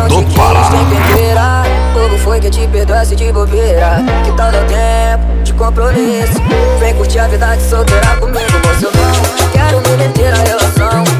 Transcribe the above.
não do te Pará. Quis. Como foi que te perdoasse de bobeira? Que tal deu tempo de compromisso? Vem curtir a vida de solteira comigo, moço. Quero me meter na relação.